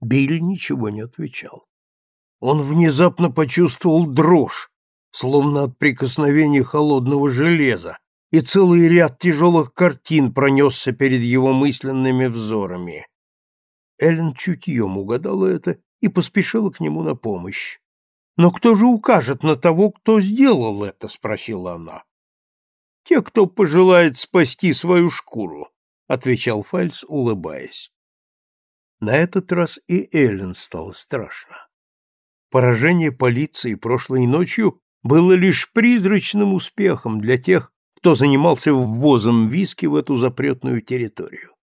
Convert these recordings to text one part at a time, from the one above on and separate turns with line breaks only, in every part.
Билли ничего не отвечал. Он внезапно почувствовал дрожь, словно от прикосновения холодного железа, и целый ряд тяжелых картин пронесся перед его мысленными взорами. Эллен чутьем угадала это и поспешила к нему на помощь. «Но кто же укажет на того, кто сделал это?» — спросила она. «Те, кто пожелает спасти свою шкуру», — отвечал Фальц, улыбаясь. На этот раз и Эллен стало страшно. Поражение полиции прошлой ночью было лишь призрачным успехом для тех, кто занимался ввозом виски в эту запретную территорию.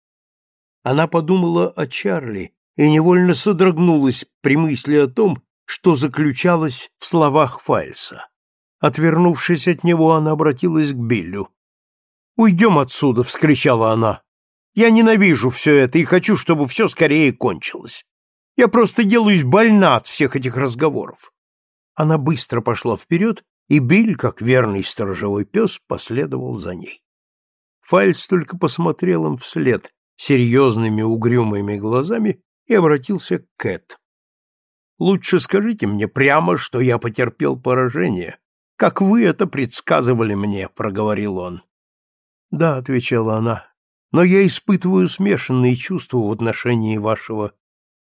Она подумала о Чарли и невольно содрогнулась при мысли о том, что заключалось в словах Фальса. Отвернувшись от него, она обратилась к Биллю. «Уйдем отсюда!» — вскричала она. «Я ненавижу все это и хочу, чтобы все скорее кончилось. Я просто делаюсь больна от всех этих разговоров». Она быстро пошла вперед, и Биль, как верный сторожевой пес, последовал за ней. Фальс только посмотрел им вслед серьезными угрюмыми глазами и обратился к Кэт. «Лучше скажите мне прямо, что я потерпел поражение, как вы это предсказывали мне», — проговорил он. «Да», — отвечала она, — «но я испытываю смешанные чувства в отношении вашего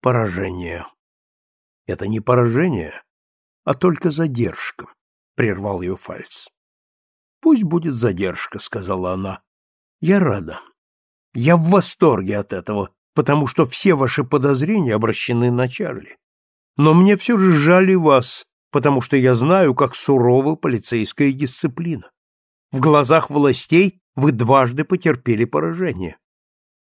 поражения». «Это не поражение, а только задержка», — прервал ее Фальц. «Пусть будет задержка», — сказала она. «Я рада. Я в восторге от этого, потому что все ваши подозрения обращены на Чарли. Но мне все же жаль вас, потому что я знаю, как сурова полицейская дисциплина. В глазах властей вы дважды потерпели поражение.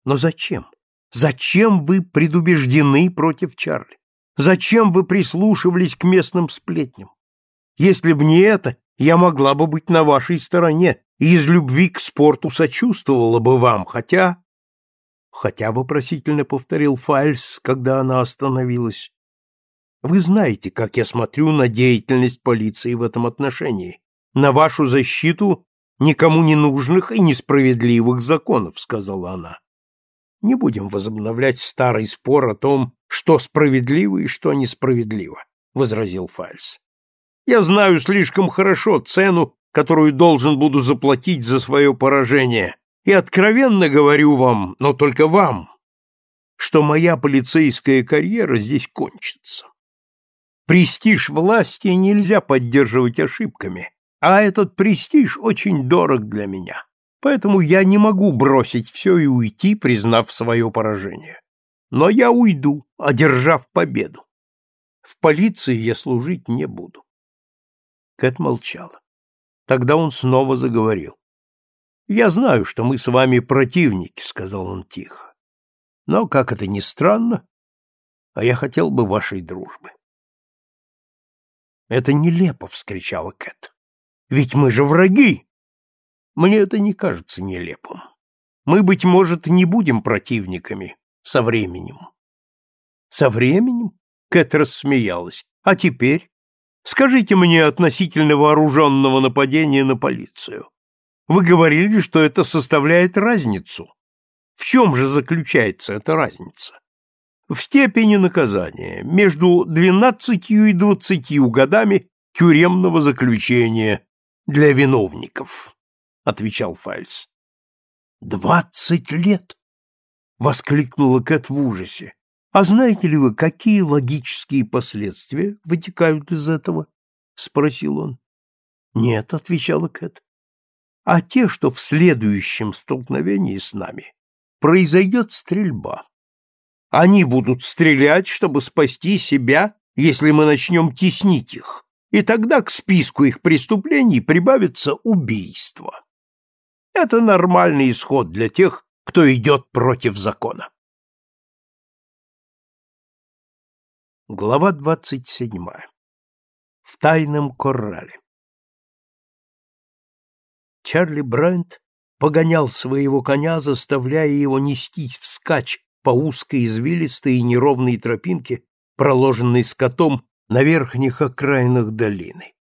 Но зачем? Зачем вы предубеждены против Чарли? Зачем вы прислушивались к местным сплетням? Если б не это, я могла бы быть на вашей стороне и из любви к спорту сочувствовала бы вам, хотя... Хотя вопросительно повторил Фальс, когда она остановилась. Вы знаете, как я смотрю на деятельность полиции в этом отношении, на вашу защиту никому не нужных и несправедливых законов, сказала она. Не будем возобновлять старый спор о том, что справедливо и что несправедливо, возразил Фальс. Я знаю слишком хорошо цену, которую должен буду заплатить за свое поражение, и откровенно говорю вам, но только вам, что моя полицейская карьера здесь кончится. Престиж власти нельзя поддерживать ошибками, а этот престиж очень дорог для меня. Поэтому я не могу бросить все и уйти, признав свое поражение. Но я уйду, одержав победу. В полиции я служить не буду. Кэт молчала. Тогда он снова заговорил. «Я знаю, что мы с вами противники», — сказал он тихо. «Но, как это ни странно, а я хотел бы вашей дружбы». «Это нелепо!» — вскричала Кэт. «Ведь мы же враги!» «Мне это не кажется нелепым. Мы, быть может, не будем противниками со временем». «Со временем?» — Кэт рассмеялась. «А теперь? Скажите мне относительно вооруженного нападения на полицию. Вы говорили, что это составляет разницу. В чем же заключается эта разница? В степени наказания между двенадцатью и двадцатью годами тюремного заключения для виновников, отвечал Фальс. Двадцать лет! воскликнула Кэт в ужасе. А знаете ли вы, какие логические последствия вытекают из этого? спросил он. Нет, отвечала Кэт. А те, что в следующем столкновении с нами произойдет стрельба. Они будут стрелять, чтобы спасти себя, если мы начнем теснить их, и тогда к списку их преступлений прибавится убийство. Это нормальный исход для тех, кто идет против закона. Глава двадцать седьмая. В тайном коррале. Чарли Брайант погонял своего коня, заставляя его нестись вскачь по узкой извилистой и неровной тропинке, проложенной скотом на верхних окраинах долины.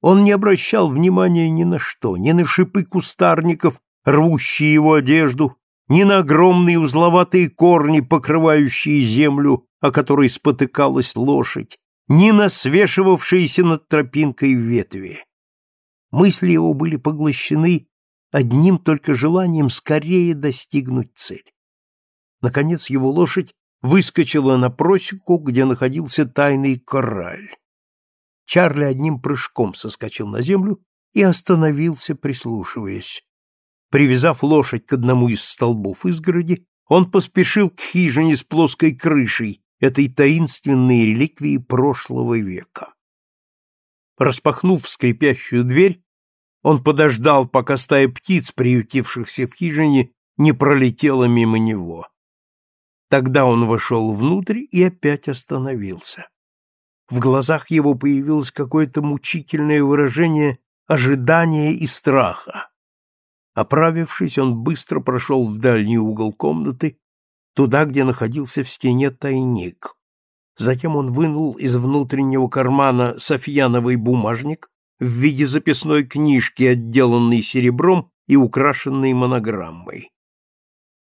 Он не обращал внимания ни на что, ни на шипы кустарников, рвущие его одежду, ни на огромные узловатые корни, покрывающие землю, о которой спотыкалась лошадь, ни на свешивавшиеся над тропинкой ветви. Мысли его были поглощены одним только желанием скорее достигнуть цели. Наконец его лошадь выскочила на просеку, где находился тайный кораль. Чарли одним прыжком соскочил на землю и остановился, прислушиваясь. Привязав лошадь к одному из столбов изгороди, он поспешил к хижине с плоской крышей, этой таинственной реликвии прошлого века. Распахнув скрипящую дверь, он подождал, пока стая птиц, приютившихся в хижине, не пролетела мимо него. Тогда он вошел внутрь и опять остановился. В глазах его появилось какое-то мучительное выражение ожидания и страха. Оправившись, он быстро прошел в дальний угол комнаты, туда, где находился в стене тайник. Затем он вынул из внутреннего кармана софьяновый бумажник в виде записной книжки, отделанной серебром и украшенной монограммой.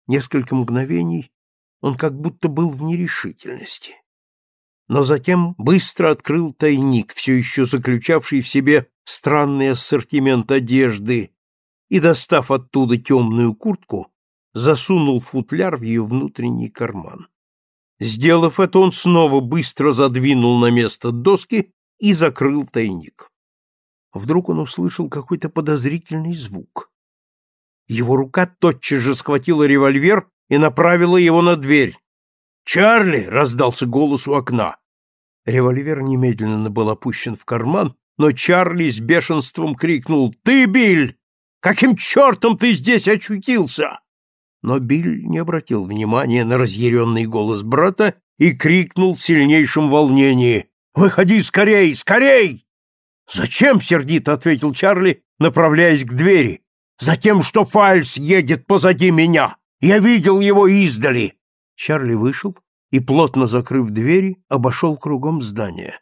Несколько мгновений он как будто был в нерешительности но затем быстро открыл тайник, все еще заключавший в себе странный ассортимент одежды, и, достав оттуда темную куртку, засунул футляр в ее внутренний карман. Сделав это, он снова быстро задвинул на место доски и закрыл тайник. Вдруг он услышал какой-то подозрительный звук. Его рука тотчас же схватила револьвер и направила его на дверь. «Чарли!» — раздался голос у окна. Револьвер немедленно был опущен в карман, но Чарли с бешенством крикнул «Ты, Биль! Каким чертом ты здесь очутился?» Но Биль не обратил внимания на разъяренный голос брата и крикнул в сильнейшем волнении «Выходи скорей, скорей!» «Зачем?» — сердито ответил Чарли, направляясь к двери. «Затем, что Фальс едет позади меня! Я видел его издали!» Чарли вышел и, плотно закрыв двери, обошел кругом здание.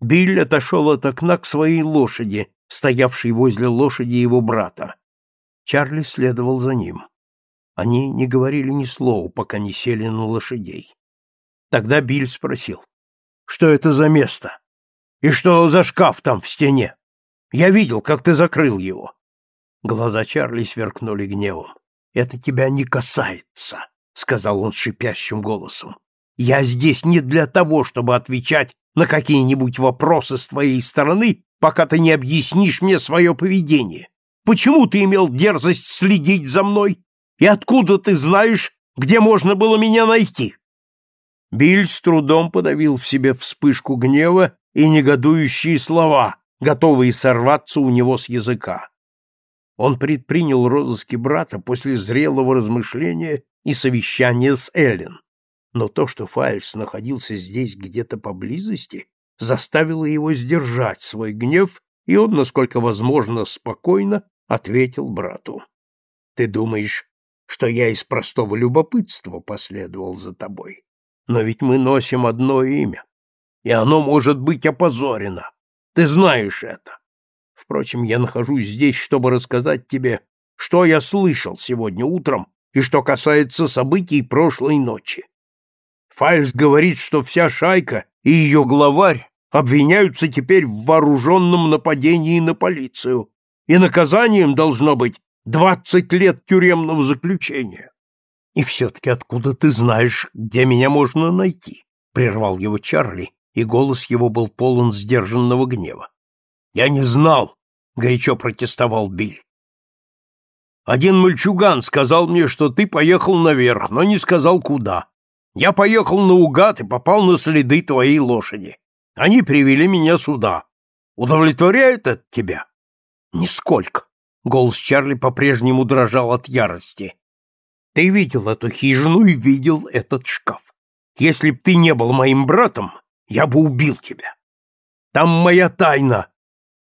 Билл отошел от окна к своей лошади, стоявшей возле лошади его брата. Чарли следовал за ним. Они не говорили ни слова, пока не сели на лошадей. Тогда Билл спросил, что это за место? И что за шкаф там в стене? Я видел, как ты закрыл его. Глаза Чарли сверкнули гневом. «Это тебя не касается», — сказал он шипящим голосом. Я здесь не для того, чтобы отвечать на какие-нибудь вопросы с твоей стороны, пока ты не объяснишь мне свое поведение. Почему ты имел дерзость следить за мной? И откуда ты знаешь, где можно было меня найти?» Биль с трудом подавил в себе вспышку гнева и негодующие слова, готовые сорваться у него с языка. Он предпринял розыски брата после зрелого размышления и совещания с Эллен но то, что Фальс находился здесь где-то поблизости, заставило его сдержать свой гнев, и он, насколько возможно, спокойно ответил брату. «Ты думаешь, что я из простого любопытства последовал за тобой? Но ведь мы носим одно имя, и оно может быть опозорено. Ты знаешь это. Впрочем, я нахожусь здесь, чтобы рассказать тебе, что я слышал сегодня утром и что касается событий прошлой ночи. Фальс говорит, что вся шайка и ее главарь обвиняются теперь в вооруженном нападении на полицию, и наказанием должно быть двадцать лет тюремного заключения. И все-таки откуда ты знаешь, где меня можно найти? Прервал его Чарли, и голос его был полон сдержанного гнева. Я не знал, горячо протестовал Биль. Один мальчуган сказал мне, что ты поехал наверх, но не сказал куда. Я поехал наугад и попал на следы твоей лошади. Они привели меня сюда. Удовлетворяет это тебя? Нисколько. Голос Чарли по-прежнему дрожал от ярости. Ты видел эту хижину и видел этот шкаф. Если б ты не был моим братом, я бы убил тебя. Там моя тайна.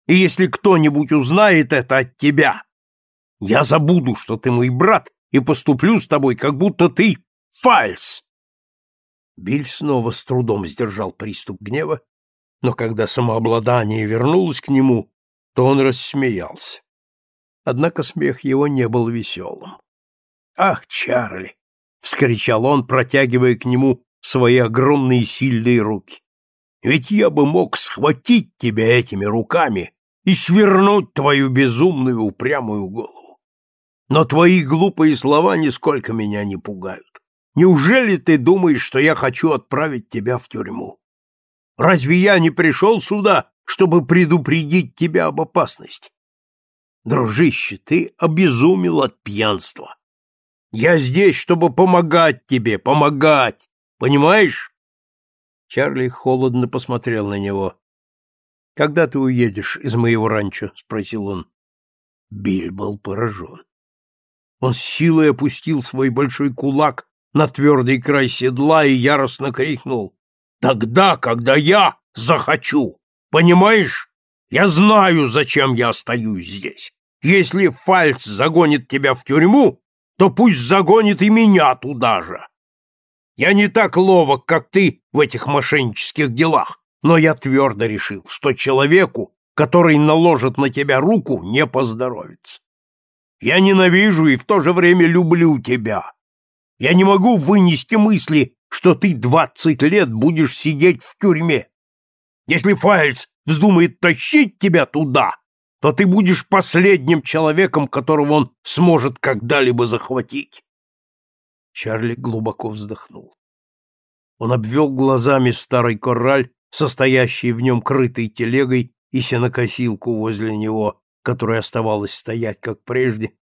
И если кто-нибудь узнает это от тебя, я забуду, что ты мой брат, и поступлю с тобой, как будто ты фальс. Биль снова с трудом сдержал приступ гнева, но когда самообладание вернулось к нему, то он рассмеялся. Однако смех его не был веселым. «Ах, Чарли!» — вскричал он, протягивая к нему свои огромные сильные руки. «Ведь я бы мог схватить тебя этими руками и свернуть твою безумную упрямую голову. Но твои глупые слова нисколько меня не пугают. Неужели ты думаешь, что я хочу отправить тебя в тюрьму? Разве я не пришел сюда, чтобы предупредить тебя об опасности? Дружище, ты обезумел от пьянства. Я здесь, чтобы помогать тебе, помогать. Понимаешь? Чарли холодно посмотрел на него. Когда ты уедешь из моего ранчо? спросил он. Биль был поражен. Он с силой опустил свой большой кулак на твердый край седла и яростно крикнул. «Тогда, когда я захочу! Понимаешь? Я знаю, зачем я остаюсь здесь. Если Фальц загонит тебя в тюрьму, то пусть загонит и меня туда же. Я не так ловок, как ты в этих мошеннических делах, но я твердо решил, что человеку, который наложит на тебя руку, не поздоровится. Я ненавижу и в то же время люблю тебя, я не могу вынести мысли, что ты двадцать лет будешь сидеть в тюрьме. Если Файльс вздумает тащить тебя туда, то ты будешь последним человеком, которого он сможет когда-либо захватить. Чарли глубоко вздохнул. Он обвел глазами старый корраль, состоящий в нем крытой телегой, и сенокосилку возле него, которая оставалась стоять, как прежде.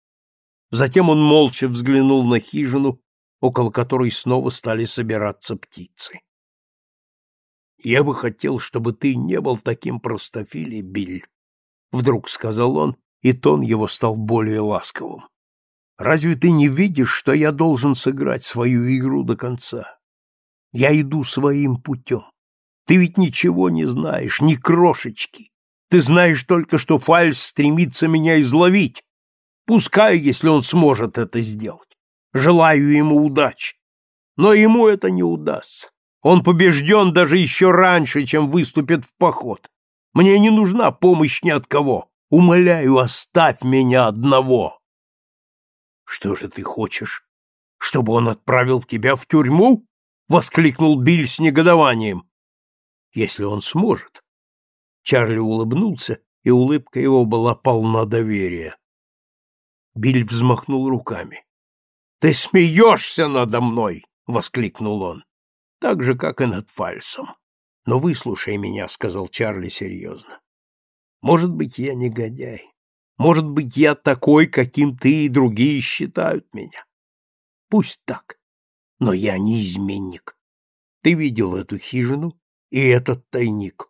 Затем он молча взглянул на хижину, около которой снова стали собираться птицы. «Я бы хотел, чтобы ты не был таким простофилей, Биль», — вдруг сказал он, и тон его стал более ласковым. «Разве ты не видишь, что я должен сыграть свою игру до конца? Я иду своим путем. Ты ведь ничего не знаешь, ни крошечки. Ты знаешь только, что Фальс стремится меня изловить. Пускай, если он сможет это сделать. Желаю ему удачи. Но ему это не удастся. Он побежден даже еще раньше, чем выступит в поход. Мне не нужна помощь ни от кого. Умоляю, оставь меня одного. Что же ты хочешь? Чтобы он отправил тебя в тюрьму? воскликнул Биль с негодованием. Если он сможет. Чарли улыбнулся, и улыбка его была полна доверия. Биль взмахнул руками. Ты смеешься надо мной, воскликнул он. Так же, как и над фальсом. Но выслушай меня, сказал Чарли серьезно. Может быть, я негодяй. Может быть, я такой, каким ты и другие считают меня. Пусть так. Но я не изменник. Ты видел эту хижину и этот тайник.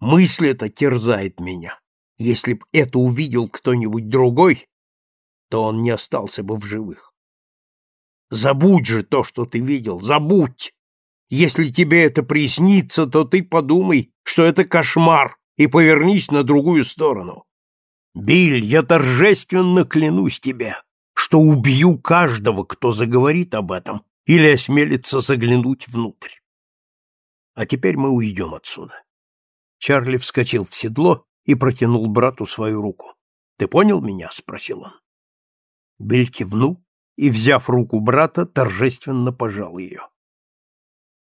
Мысль эта терзает меня. Если б это увидел кто-нибудь другой, то он не остался бы в живых. Забудь же то, что ты видел, забудь. Если тебе это приснится, то ты подумай, что это кошмар, и повернись на другую сторону. Биль, я торжественно клянусь тебе, что убью каждого, кто заговорит об этом или осмелится заглянуть внутрь. А теперь мы уйдем отсюда. Чарли вскочил в седло и протянул брату свою руку. — Ты понял меня? — спросил он. Биль кивнул и, взяв руку брата, торжественно пожал ее.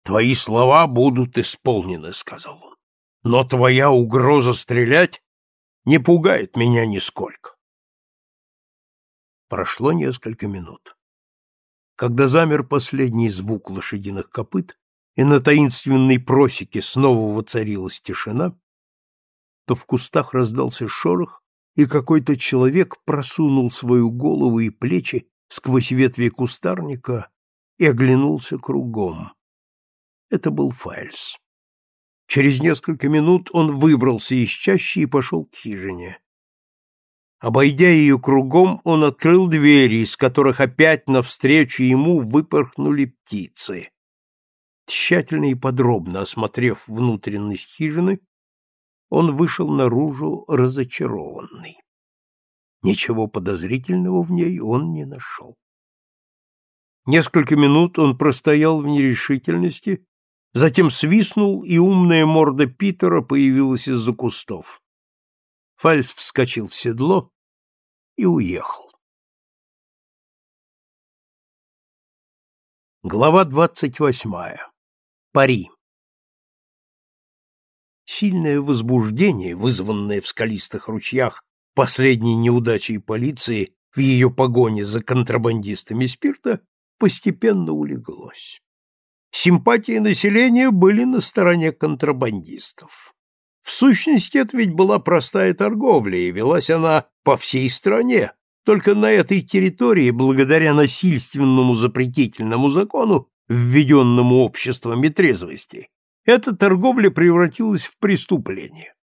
«Твои слова будут исполнены», — сказал он. «Но твоя угроза стрелять не пугает меня нисколько». Прошло несколько минут. Когда замер последний звук лошадиных копыт, и на таинственной просеке снова воцарилась тишина, то в кустах раздался шорох, и какой-то человек просунул свою голову и плечи сквозь ветви кустарника и оглянулся кругом. Это был Файльс. Через несколько минут он выбрался из чащи и пошел к хижине. Обойдя ее кругом, он открыл двери, из которых опять навстречу ему выпорхнули птицы. Тщательно и подробно осмотрев внутренность хижины, он вышел наружу разочарованный. Ничего подозрительного в ней он не нашел. Несколько минут он простоял в нерешительности, затем свистнул, и умная морда Питера появилась из-за кустов. Фальс вскочил в седло и уехал. Глава двадцать восьмая. Пари. Сильное возбуждение, вызванное в скалистых ручьях последней неудачей полиции в ее погоне за контрабандистами спирта, постепенно улеглось. Симпатии населения были на стороне контрабандистов. В сущности, это ведь была простая торговля, и велась она по всей стране, только на этой территории, благодаря насильственному запретительному закону, введенному обществом трезвости, эта торговля превратилась в преступление.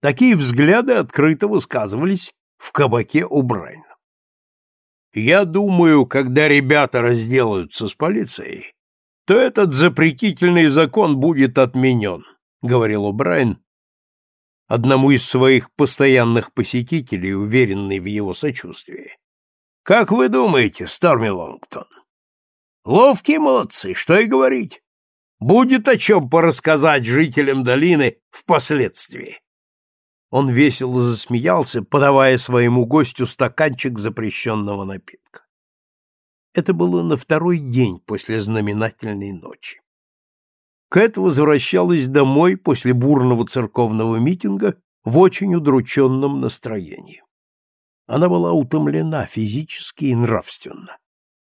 Такие взгляды открыто высказывались в кабаке у Брайна. Я думаю, когда ребята разделаются с полицией, то этот запретительный закон будет отменен, говорил О'Брайен, одному из своих постоянных посетителей, уверенный в его сочувствии. Как вы думаете, Старми Лонгтон? Ловкие молодцы, что и говорить. Будет о чем порассказать жителям долины впоследствии. Он весело засмеялся, подавая своему гостю стаканчик запрещенного напитка. Это было на второй день после знаменательной ночи. Кэт возвращалась домой после бурного церковного митинга в очень удрученном настроении. Она была утомлена физически и нравственно.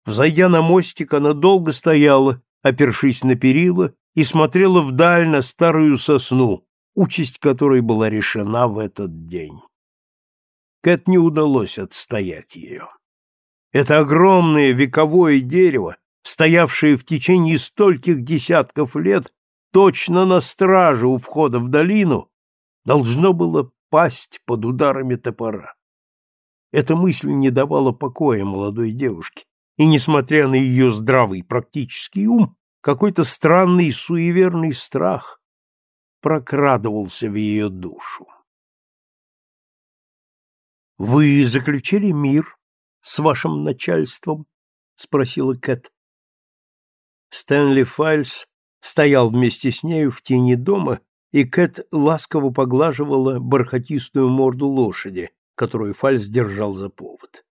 Взойдя на мостик, она долго стояла, опершись на перила, и смотрела вдаль на старую сосну, участь которой была решена в этот день. Кэт не удалось отстоять ее. Это огромное вековое дерево стоявшее в течение стольких десятков лет точно на страже у входа в долину, должно было пасть под ударами топора. Эта мысль не давала покоя молодой девушке, и, несмотря на ее здравый практический ум, какой-то странный суеверный страх прокрадывался в ее душу. «Вы заключили мир с вашим начальством?» — спросила Кэт. Стэнли Файльс стоял вместе с нею в тени дома, и Кэт ласково поглаживала бархатистую морду лошади, которую Фальс держал за повод.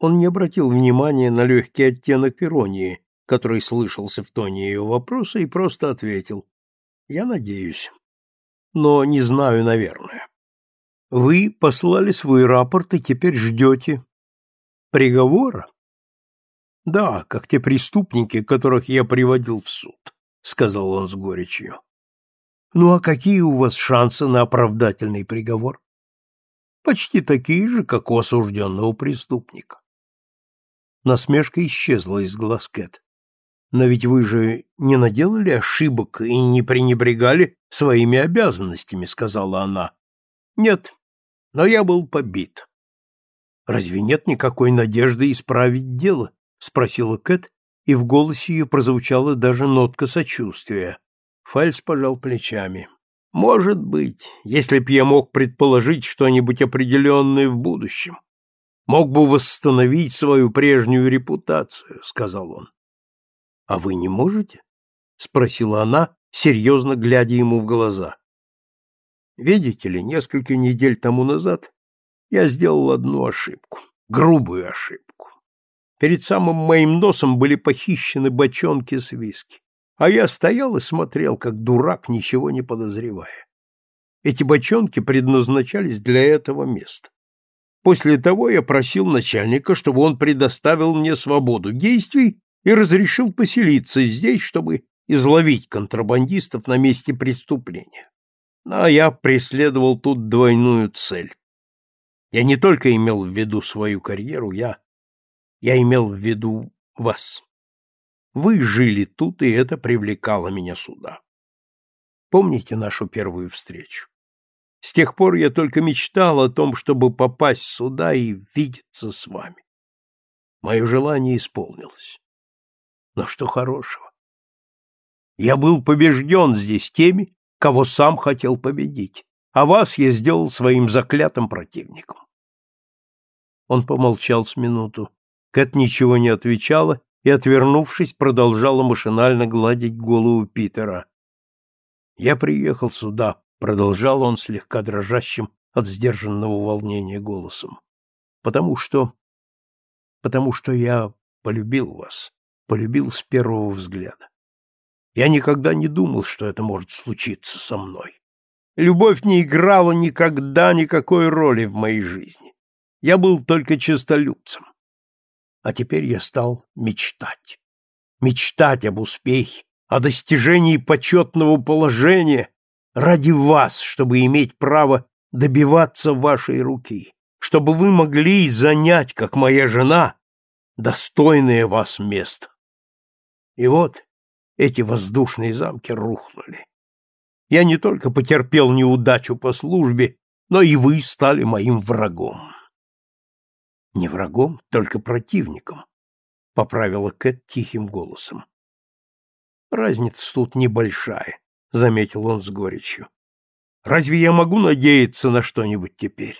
Он не обратил внимания на легкий оттенок иронии, который слышался в тоне ее вопроса, и просто ответил «Я надеюсь, но не знаю, наверное. Вы послали свой рапорт и теперь ждете приговора?» Да, как те преступники, которых я приводил в суд, сказал он с горечью. Ну а какие у вас шансы на оправдательный приговор? Почти такие же, как у осужденного преступника. Насмешка исчезла из глаз Кэт. Но ведь вы же не наделали ошибок и не пренебрегали своими обязанностями, сказала она. Нет, но я был побит. Разве нет никакой надежды исправить дело? — спросила Кэт, и в голосе ее прозвучала даже нотка сочувствия. Фальс пожал плечами. «Может быть, если б я мог предположить что-нибудь определенное в будущем. Мог бы восстановить свою прежнюю репутацию», — сказал он. «А вы не можете?» — спросила она, серьезно глядя ему в глаза. «Видите ли, несколько недель тому назад я сделал одну ошибку, грубую ошибку. Перед самым моим носом были похищены бочонки с виски, а я стоял и смотрел, как дурак, ничего не подозревая. Эти бочонки предназначались для этого места. После того я просил начальника, чтобы он предоставил мне свободу действий и разрешил поселиться здесь, чтобы изловить контрабандистов на месте преступления. Но я преследовал тут двойную цель. Я не только имел в виду свою карьеру, я я имел в виду вас. Вы жили тут, и это привлекало меня сюда. Помните нашу первую встречу? С тех пор я только мечтал о том, чтобы попасть сюда и видеться с вами. Мое желание исполнилось. Но что хорошего? Я был побежден здесь теми, кого сам хотел победить, а вас я сделал своим заклятым противником. Он помолчал с минуту. Кэт ничего не отвечала и, отвернувшись, продолжала машинально гладить голову Питера. «Я приехал сюда», — продолжал он слегка дрожащим от сдержанного волнения голосом, «потому что... потому что я полюбил вас, полюбил с первого взгляда. Я никогда не думал, что это может случиться со мной. Любовь не играла никогда никакой роли в моей жизни. Я был только честолюбцем. А теперь я стал мечтать. Мечтать об успехе, о достижении почетного положения ради вас, чтобы иметь право добиваться вашей руки, чтобы вы могли занять, как моя жена, достойное вас место. И вот эти воздушные замки рухнули. Я не только потерпел неудачу по службе, но и вы стали моим врагом. Не врагом, только противником, поправила Кэт тихим голосом. Разница тут небольшая, заметил он с горечью. Разве я могу надеяться на что-нибудь теперь?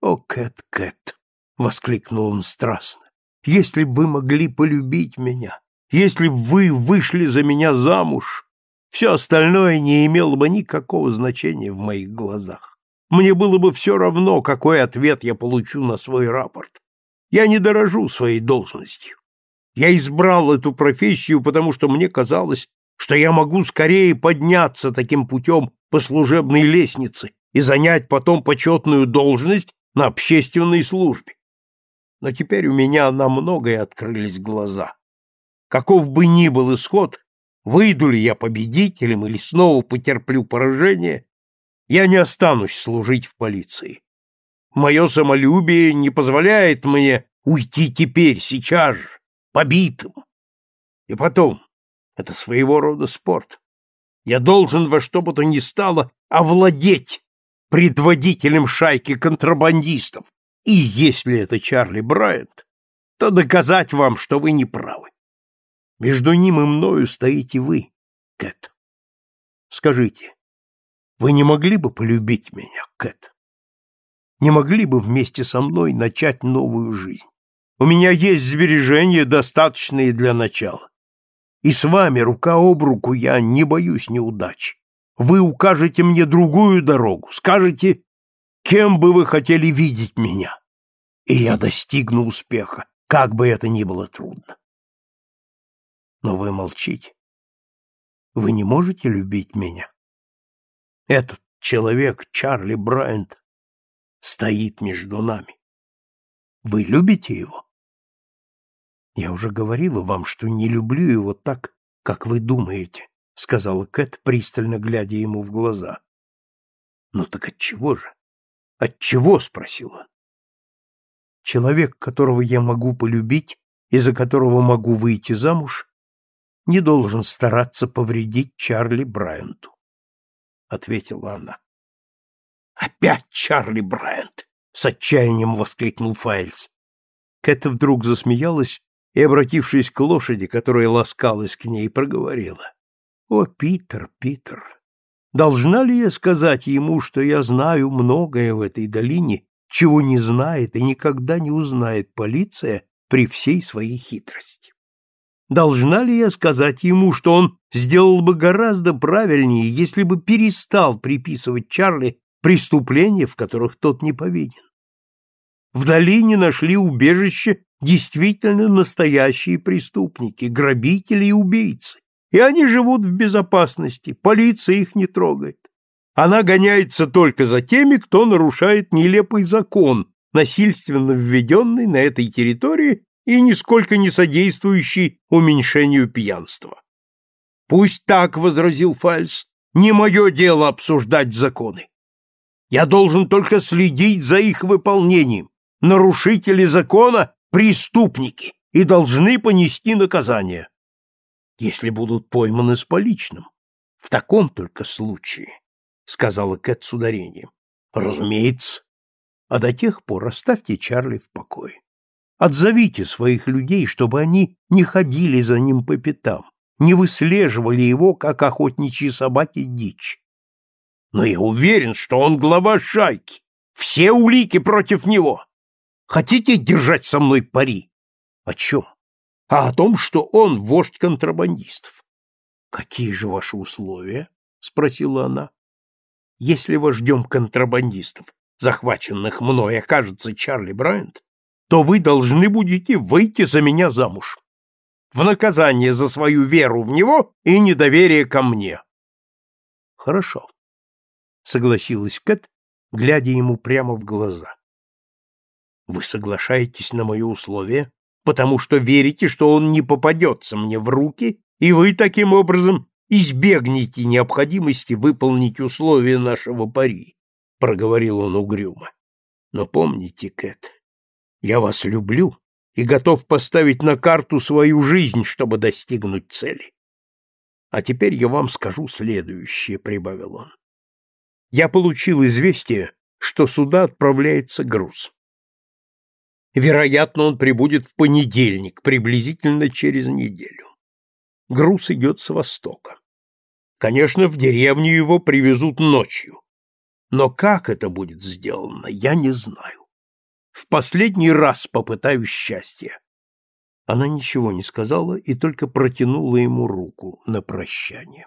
О, Кэт, Кэт, воскликнул он страстно. Если бы вы могли полюбить меня, если бы вы вышли за меня замуж, все остальное не имело бы никакого значения в моих глазах. Мне было бы все равно, какой ответ я получу на свой рапорт. Я не дорожу своей должностью. Я избрал эту профессию, потому что мне казалось, что я могу скорее подняться таким путем по служебной лестнице и занять потом почетную должность на общественной службе. Но теперь у меня на многое открылись глаза. Каков бы ни был исход, Выйду ли я победителем или снова потерплю поражение, я не останусь служить в полиции. Мое самолюбие не позволяет мне уйти теперь, сейчас же, побитым. И потом, это своего рода спорт. Я должен во что бы то ни стало овладеть предводителем шайки контрабандистов. И если это Чарли Брайант, то доказать вам, что вы не правы. Между ним и мною стоите вы, Кэт. Скажите, вы не могли бы полюбить меня, Кэт? Не могли бы вместе со мной начать новую жизнь? У меня есть сбережения, достаточные для начала. И с вами рука об руку я не боюсь неудач. Вы укажете мне другую дорогу, скажете, кем бы вы хотели видеть меня. И я достигну успеха, как бы это ни было трудно. Но вы молчите. Вы не можете любить меня. Этот человек, Чарли Брайант, стоит между нами. Вы любите его? Я уже говорила вам, что не люблю его так, как вы думаете, сказала Кэт, пристально глядя ему в глаза. Ну так от чего же? От чего, спросила. Человек, которого я могу полюбить и за которого могу выйти замуж, не должен стараться повредить Чарли Брайанту, ответила она. Опять Чарли Брайант! с отчаянием воскликнул Файльс. Кэт вдруг засмеялась и, обратившись к лошади, которая ласкалась к ней, проговорила. «О, Питер, Питер, должна ли я сказать ему, что я знаю многое в этой долине, чего не знает и никогда не узнает полиция при всей своей хитрости? Должна ли я сказать ему, что он сделал бы гораздо правильнее, если бы перестал приписывать Чарли преступления, в которых тот не повинен? В долине нашли убежище действительно настоящие преступники, грабители и убийцы, и они живут в безопасности, полиция их не трогает. Она гоняется только за теми, кто нарушает нелепый закон, насильственно введенный на этой территории и нисколько не содействующий уменьшению пьянства. «Пусть так», — возразил Фальс, — «не мое дело обсуждать законы. Я должен только следить за их выполнением. Нарушители закона — преступники и должны понести наказание, если будут пойманы с поличным. В таком только случае», — сказала Кэт с ударением. «Разумеется. А до тех пор оставьте Чарли в покое. Отзовите своих людей, чтобы они не ходили за ним по пятам, не выслеживали его, как охотничьи собаки, дичь. Но я уверен, что он глава шайки. Все улики против него. Хотите держать со мной пари? О чем? А о том, что он вождь контрабандистов. Какие же ваши условия? Спросила она. Если вождем контрабандистов, захваченных мной, окажется Чарли Брайант, то вы должны будете выйти за меня замуж. в наказание за свою веру в него и недоверие ко мне. Хорошо, согласилась Кэт, глядя ему прямо в глаза. Вы соглашаетесь на мои условия, потому что верите, что он не попадется мне в руки, и вы таким образом избегнете необходимости выполнить условия нашего пари, проговорил он угрюмо. Но помните, Кэт, я вас люблю и готов поставить на карту свою жизнь, чтобы достигнуть цели. А теперь я вам скажу следующее, прибавил он. Я получил известие, что сюда отправляется груз. Вероятно, он прибудет в понедельник, приблизительно через неделю. Груз идет с востока. Конечно, в деревню его привезут ночью. Но как это будет сделано, я не знаю. В последний раз попытаюсь счастья. Она ничего не сказала и только протянула ему руку на прощание.